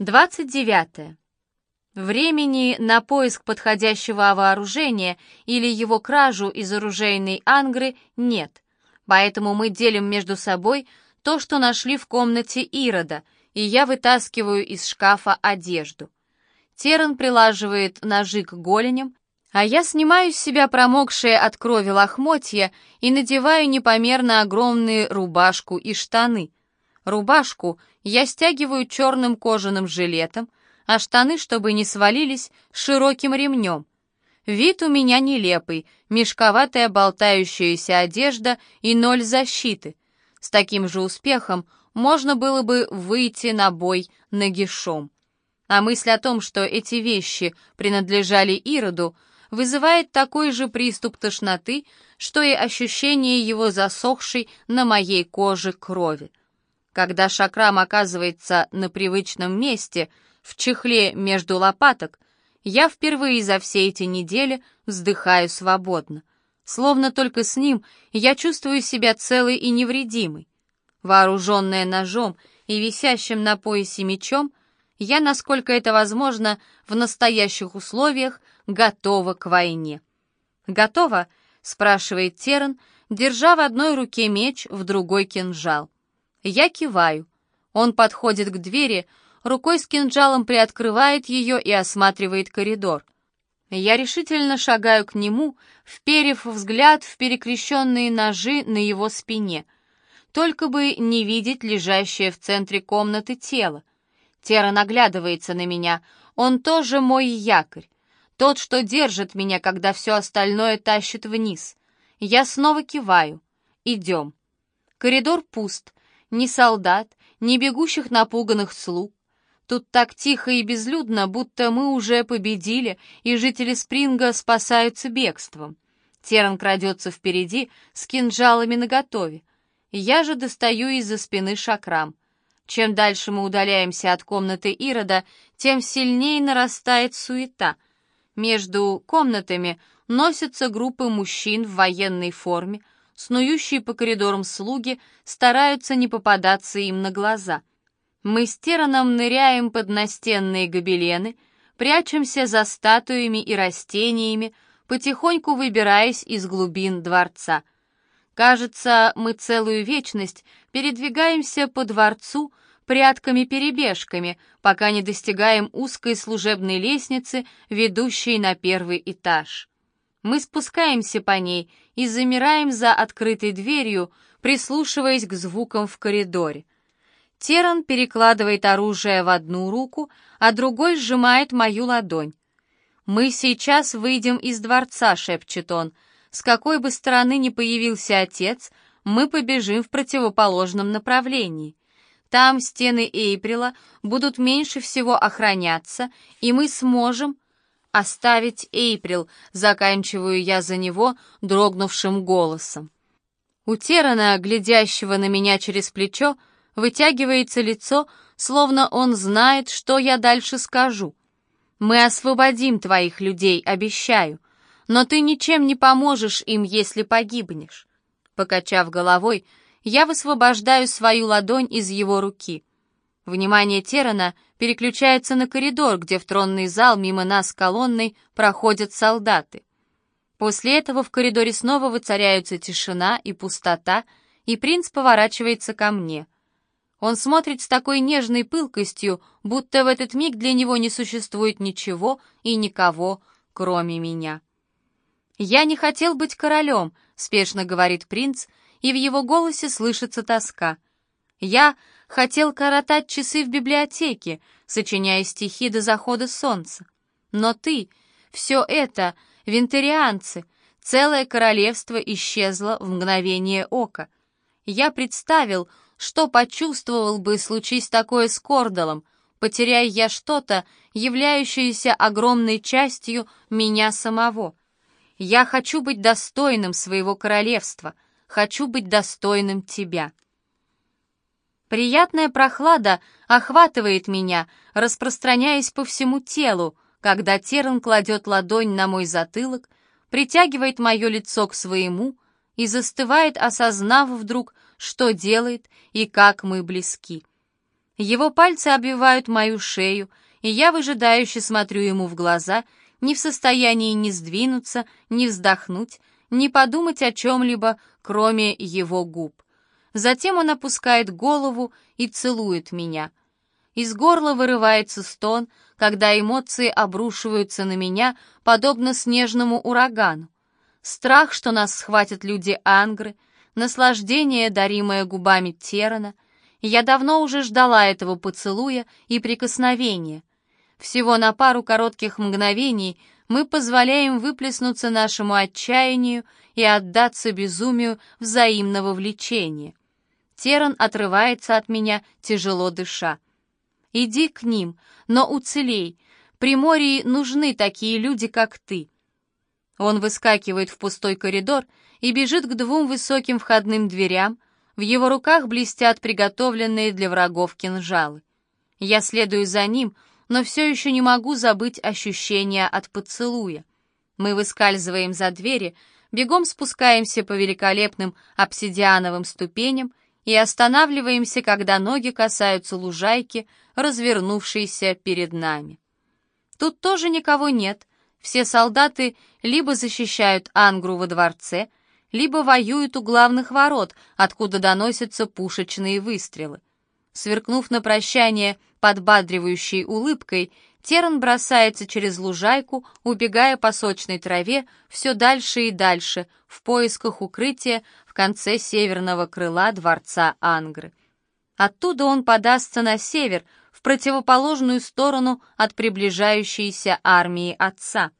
29. Времени на поиск подходящего вооружения или его кражу из оружейной ангры нет, поэтому мы делим между собой то, что нашли в комнате Ирода, и я вытаскиваю из шкафа одежду. Теран прилаживает ножи к голеням, а я снимаю с себя промокшие от крови лохмотья и надеваю непомерно огромные рубашку и штаны. Рубашку я стягиваю черным кожаным жилетом, а штаны, чтобы не свалились, широким ремнем. Вид у меня нелепый, мешковатая болтающаяся одежда и ноль защиты. С таким же успехом можно было бы выйти на бой нагишом. А мысль о том, что эти вещи принадлежали Ироду, вызывает такой же приступ тошноты, что и ощущение его засохшей на моей коже крови. Когда шакрам оказывается на привычном месте, в чехле между лопаток, я впервые за все эти недели вздыхаю свободно. Словно только с ним я чувствую себя целой и невредимой. Вооруженная ножом и висящим на поясе мечом, я, насколько это возможно, в настоящих условиях готова к войне. «Готова?» — спрашивает Теран, держа в одной руке меч, в другой кинжал. Я киваю. Он подходит к двери, рукой с кинжалом приоткрывает ее и осматривает коридор. Я решительно шагаю к нему, вперев взгляд в перекрещенные ножи на его спине. Только бы не видеть лежащее в центре комнаты тело. Тера наглядывается на меня. Он тоже мой якорь. Тот, что держит меня, когда все остальное тащит вниз. Я снова киваю. Идем. Коридор пуст. Ни солдат, ни бегущих напуганных слуг. Тут так тихо и безлюдно, будто мы уже победили, и жители Спринга спасаются бегством. Теран крадется впереди с кинжалами наготове. Я же достаю из-за спины шакрам. Чем дальше мы удаляемся от комнаты Ирода, тем сильнее нарастает суета. Между комнатами носятся группы мужчин в военной форме, снующие по коридорам слуги стараются не попадаться им на глаза. Мы с Тераном ныряем под настенные гобелены, прячемся за статуями и растениями, потихоньку выбираясь из глубин дворца. Кажется, мы целую вечность передвигаемся по дворцу прядками-перебежками, пока не достигаем узкой служебной лестницы, ведущей на первый этаж. Мы спускаемся по ней и замираем за открытой дверью, прислушиваясь к звукам в коридоре. Теран перекладывает оружие в одну руку, а другой сжимает мою ладонь. «Мы сейчас выйдем из дворца», — шепчет он. «С какой бы стороны ни появился отец, мы побежим в противоположном направлении. Там стены Эйприла будут меньше всего охраняться, и мы сможем «Оставить Эйприл», — заканчиваю я за него дрогнувшим голосом. У глядящего на меня через плечо, вытягивается лицо, словно он знает, что я дальше скажу. «Мы освободим твоих людей, обещаю, но ты ничем не поможешь им, если погибнешь». Покачав головой, я высвобождаю свою ладонь из его руки. Внимание Терана переключается на коридор, где в тронный зал мимо нас колонной проходят солдаты. После этого в коридоре снова воцаряются тишина и пустота, и принц поворачивается ко мне. Он смотрит с такой нежной пылкостью, будто в этот миг для него не существует ничего и никого, кроме меня. «Я не хотел быть королем», — спешно говорит принц, и в его голосе слышится тоска. «Я хотел коротать часы в библиотеке, сочиняя стихи до захода солнца. Но ты, все это, винтерианцы, целое королевство исчезло в мгновение ока. Я представил, что почувствовал бы, случись такое с Кордалом, потеряя я что-то, являющееся огромной частью меня самого. Я хочу быть достойным своего королевства, хочу быть достойным тебя». Приятная прохлада охватывает меня, распространяясь по всему телу, когда Терн кладет ладонь на мой затылок, притягивает мое лицо к своему и застывает, осознав вдруг, что делает и как мы близки. Его пальцы обвивают мою шею, и я выжидающе смотрю ему в глаза, не в состоянии ни сдвинуться, ни вздохнуть, ни подумать о чем-либо, кроме его губ. Затем он опускает голову и целует меня. Из горла вырывается стон, когда эмоции обрушиваются на меня, подобно снежному урагану. Страх, что нас схватят люди Ангры, наслаждение, даримое губами Терана. Я давно уже ждала этого поцелуя и прикосновения. Всего на пару коротких мгновений мы позволяем выплеснуться нашему отчаянию и отдаться безумию взаимного влечения. Теран отрывается от меня, тяжело дыша. «Иди к ним, но уцелей. Приморье нужны такие люди, как ты». Он выскакивает в пустой коридор и бежит к двум высоким входным дверям. В его руках блестят приготовленные для врагов кинжалы. Я следую за ним, но все еще не могу забыть ощущения от поцелуя. Мы выскальзываем за двери, бегом спускаемся по великолепным обсидиановым ступеням и останавливаемся, когда ноги касаются лужайки, развернувшейся перед нами. Тут тоже никого нет. Все солдаты либо защищают Ангру во дворце, либо воюют у главных ворот, откуда доносятся пушечные выстрелы. Сверкнув на прощание подбадривающей улыбкой, Теран бросается через лужайку, убегая по сочной траве все дальше и дальше, в поисках укрытия в конце северного крыла дворца Ангры. Оттуда он подастся на север, в противоположную сторону от приближающейся армии отца.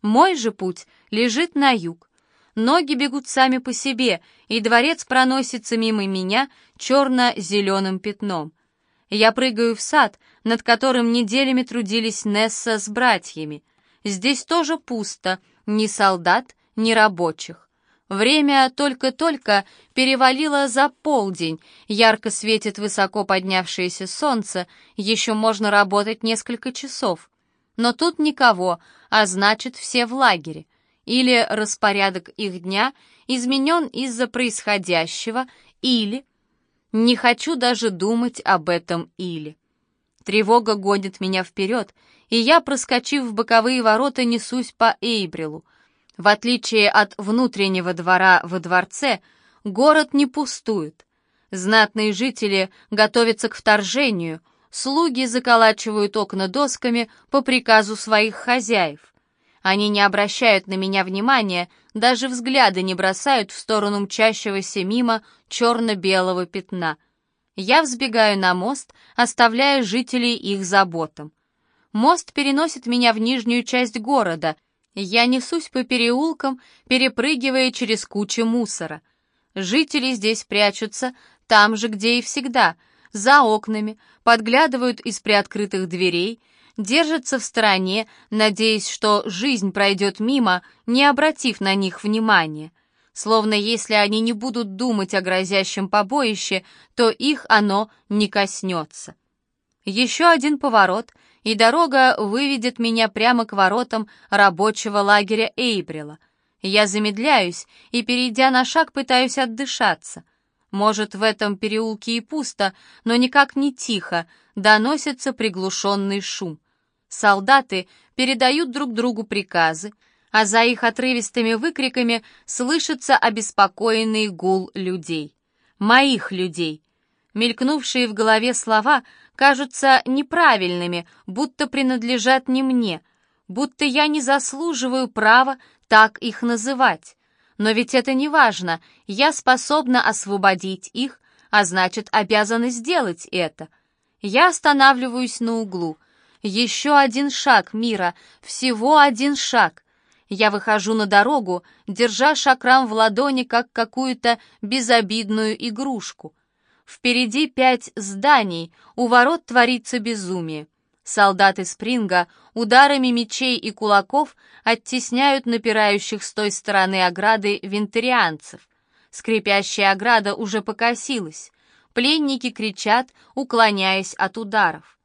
Мой же путь лежит на юг. Ноги бегут сами по себе, и дворец проносится мимо меня черно-зеленым пятном. Я прыгаю в сад, над которым неделями трудились Несса с братьями. Здесь тоже пусто, ни солдат, ни рабочих. Время только-только перевалило за полдень, ярко светит высоко поднявшееся солнце, еще можно работать несколько часов. Но тут никого, а значит все в лагере. Или распорядок их дня изменен из-за происходящего, или не хочу даже думать об этом или. Тревога гонит меня вперед, и я, проскочив в боковые ворота, несусь по Эйбрилу. В отличие от внутреннего двора во дворце, город не пустует. Знатные жители готовятся к вторжению, слуги заколачивают окна досками по приказу своих хозяев. Они не обращают на меня внимания, даже взгляды не бросают в сторону мчащегося мимо черно-белого пятна. Я взбегаю на мост, оставляя жителей их заботам. Мост переносит меня в нижнюю часть города. Я несусь по переулкам, перепрыгивая через кучу мусора. Жители здесь прячутся, там же, где и всегда, за окнами, подглядывают из приоткрытых дверей, держатся в стороне, надеясь, что жизнь пройдет мимо, не обратив на них внимания. Словно если они не будут думать о грозящем побоище, то их оно не коснется. Еще один поворот, и дорога выведет меня прямо к воротам рабочего лагеря Эйбрила. Я замедляюсь и, перейдя на шаг, пытаюсь отдышаться. Может, в этом переулке и пусто, но никак не тихо, доносится приглушенный шум. Солдаты передают друг другу приказы, а за их отрывистыми выкриками слышится обеспокоенный гул людей. Моих людей. Мелькнувшие в голове слова кажутся неправильными, будто принадлежат не мне, будто я не заслуживаю права так их называть. Но ведь это не важно, я способна освободить их, а значит, обязана сделать это. Я останавливаюсь на углу — еще один шаг, Мира, всего один шаг. Я выхожу на дорогу, держа шакрам в ладони, как какую-то безобидную игрушку. Впереди пять зданий, у ворот творится безумие. Солдаты Спринга ударами мечей и кулаков оттесняют напирающих с той стороны ограды винтерианцев. Скрипящая ограда уже покосилась. Пленники кричат, уклоняясь от ударов.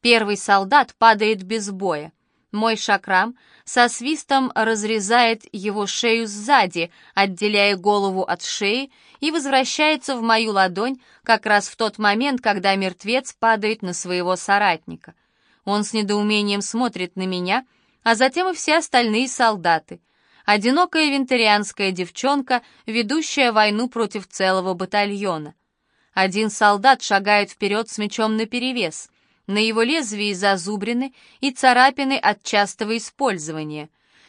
Первый солдат падает без боя. Мой шакрам со свистом разрезает его шею сзади, отделяя голову от шеи, и возвращается в мою ладонь как раз в тот момент, когда мертвец падает на своего соратника. Он с недоумением смотрит на меня, а затем и все остальные солдаты. Одинокая вентарианская девчонка, ведущая войну против целого батальона. Один солдат шагает вперед с мечом наперевес — на его лезвии зазубрины и царапины от частого использования.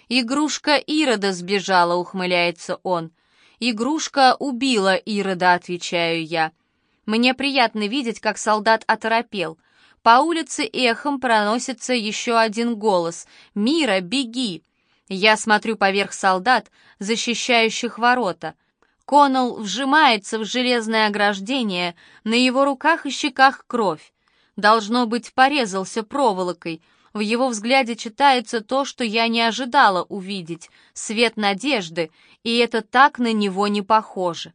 «Игрушка Ирода сбежала», — ухмыляется он. «Игрушка убила Ирода», — отвечаю я. Мне приятно видеть, как солдат оторопел. По улице эхом проносится еще один голос. «Мира, беги!» Я смотрю поверх солдат, защищающих ворота. Коннелл вжимается в железное ограждение, на его руках и щеках кровь. Должно быть, порезался проволокой. В его взгляде читается то, что я не ожидала увидеть, свет надежды, и это так на него не похоже.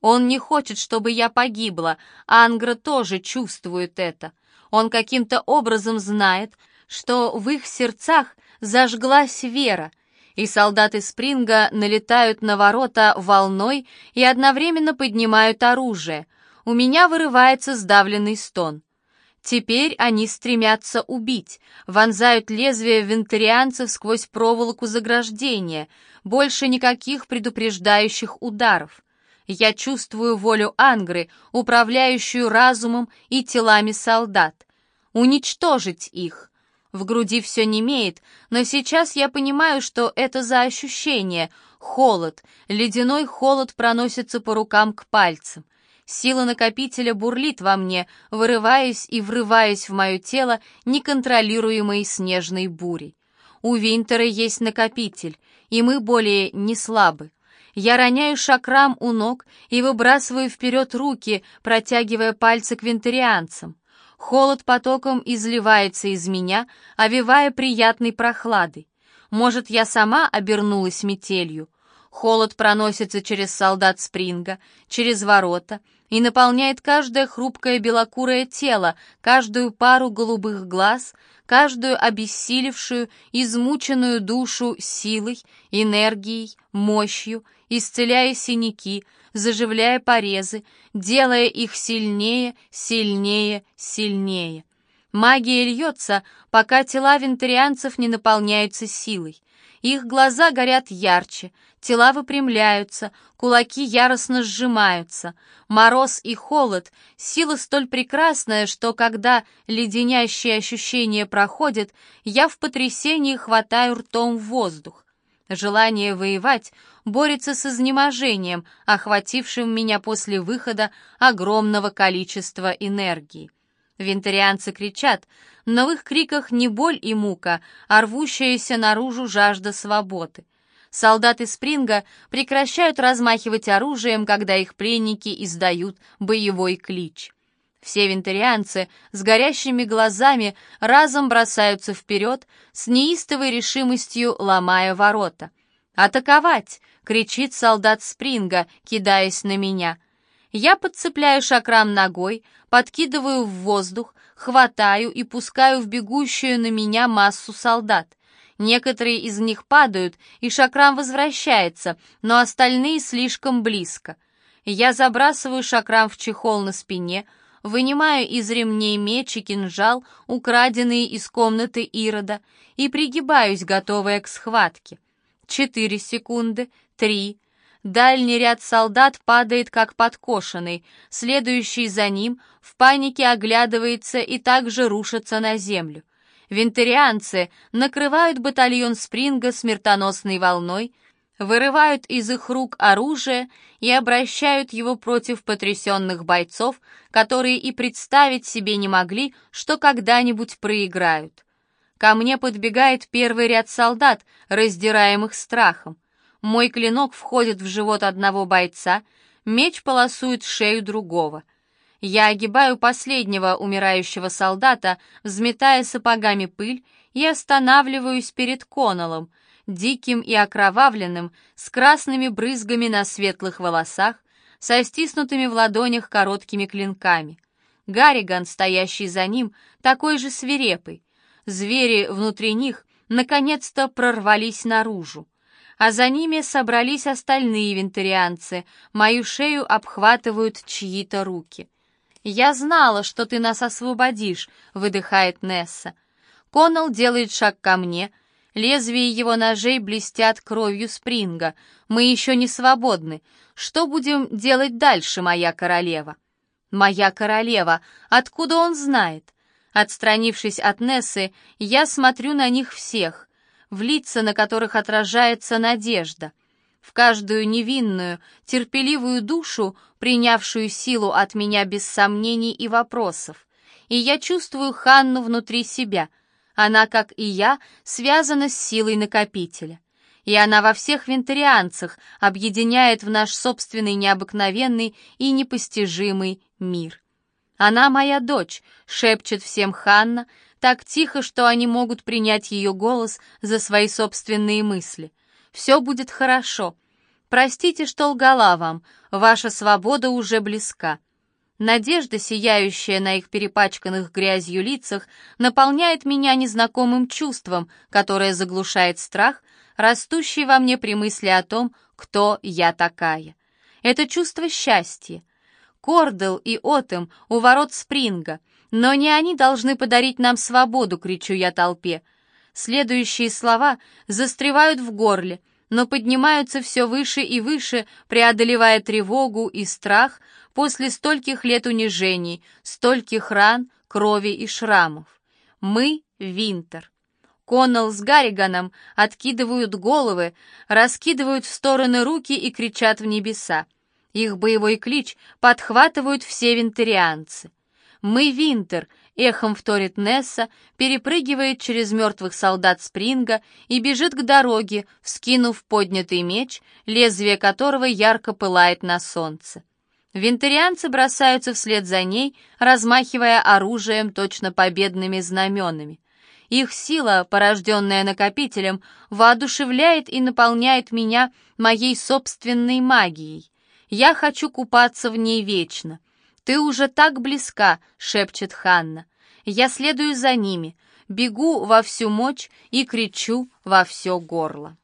Он не хочет, чтобы я погибла, а Ангра тоже чувствует это. Он каким-то образом знает, что в их сердцах зажглась вера, и солдаты Спринга налетают на ворота волной и одновременно поднимают оружие. У меня вырывается сдавленный стон. Теперь они стремятся убить, вонзают лезвие вентарианцев сквозь проволоку заграждения, больше никаких предупреждающих ударов. Я чувствую волю Ангры, управляющую разумом и телами солдат. Уничтожить их. В груди все немеет, но сейчас я понимаю, что это за ощущение. Холод, ледяной холод проносится по рукам к пальцам. Сила накопителя бурлит во мне, вырываясь и врываясь в мое тело неконтролируемой снежной бурей. У Винтера есть накопитель, и мы более не слабы. Я роняю шакрам у ног и выбрасываю вперед руки, протягивая пальцы к винтерианцам. Холод потоком изливается из меня, овивая приятной прохладой. Может, я сама обернулась метелью? Холод проносится через солдат Спринга, через ворота и наполняет каждое хрупкое белокурое тело, каждую пару голубых глаз, каждую обессилевшую, измученную душу силой, энергией, мощью, исцеляя синяки, заживляя порезы, делая их сильнее, сильнее, сильнее. Магия льется, пока тела вентарианцев не наполняются силой. Их глаза горят ярче, тела выпрямляются, кулаки яростно сжимаются. Мороз и холод — сила столь прекрасная, что когда леденящие ощущения проходят, я в потрясении хватаю ртом воздух. Желание воевать борется с изнеможением, охватившим меня после выхода огромного количества энергии. Вентарианцы кричат, но в их криках не боль и мука, а рвущаяся наружу жажда свободы. Солдаты Спринга прекращают размахивать оружием, когда их пленники издают боевой клич. Все вентарианцы с горящими глазами разом бросаются вперед, с неистовой решимостью ломая ворота. «Атаковать!» — кричит солдат Спринга, кидаясь на меня. Я подцепляю шакрам ногой, подкидываю в воздух, хватаю и пускаю в бегущую на меня массу солдат. Некоторые из них падают, и шакрам возвращается, но остальные слишком близко. Я забрасываю шакрам в чехол на спине, вынимаю из ремней меч и кинжал, украденные из комнаты Ирода, и пригибаюсь, готовая к схватке. Четыре секунды, три, Дальний ряд солдат падает как подкошенный, следующий за ним в панике оглядывается и также рушится на землю. Винтерианцы накрывают батальон Спринга смертоносной волной, вырывают из их рук оружие и обращают его против потрясенных бойцов, которые и представить себе не могли, что когда-нибудь проиграют. Ко мне подбегает первый ряд солдат, раздираемых страхом. Мой клинок входит в живот одного бойца, меч полосует шею другого. Я огибаю последнего умирающего солдата, взметая сапогами пыль, и останавливаюсь перед Конолом, диким и окровавленным, с красными брызгами на светлых волосах, со стиснутыми в ладонях короткими клинками. Гарриган, стоящий за ним, такой же свирепый. Звери внутри них наконец-то прорвались наружу. А за ними собрались остальные вентарианцы, мою шею обхватывают чьи-то руки. «Я знала, что ты нас освободишь», — выдыхает Несса. Коннелл делает шаг ко мне. Лезвия его ножей блестят кровью Спринга. Мы еще не свободны. Что будем делать дальше, моя королева? Моя королева, откуда он знает? Отстранившись от Нессы, я смотрю на них всех, в лица, на которых отражается надежда, в каждую невинную, терпеливую душу, принявшую силу от меня без сомнений и вопросов. И я чувствую Ханну внутри себя — она, как и я, связана с силой накопителя. И она во всех вентарианцах объединяет в наш собственный необыкновенный и непостижимый мир. «Она моя дочь», — шепчет всем Ханна, так тихо, что они могут принять ее голос за свои собственные мысли. «Все будет хорошо. Простите, что лгала вам, ваша свобода уже близка». Надежда, сияющая на их перепачканных грязью лицах, наполняет меня незнакомым чувством, которое заглушает страх, растущий во мне при мысли о том, кто я такая. Это чувство счастья. Кордел и Отем у ворот Спринга, но не они должны подарить нам свободу, кричу я толпе. Следующие слова застревают в горле, но поднимаются все выше и выше, преодолевая тревогу и страх, после стольких лет унижений, стольких ран, крови и шрамов. Мы — Винтер. Коннелл с Гарриганом откидывают головы, раскидывают в стороны руки и кричат в небеса. Их боевой клич подхватывают все винтерианцы. «Мы Винтер», — эхом вторит Несса, перепрыгивает через мертвых солдат Спринга и бежит к дороге, вскинув поднятый меч, лезвие которого ярко пылает на солнце. Винтерианцы бросаются вслед за ней, размахивая оружием точно победными знаменами. Их сила, порожденная накопителем, воодушевляет и наполняет меня моей собственной магией. Я хочу купаться в ней вечно. «Ты уже так близка», — шепчет Ханна. Я следую за ними, бегу во всю мощь и кричу во все горло.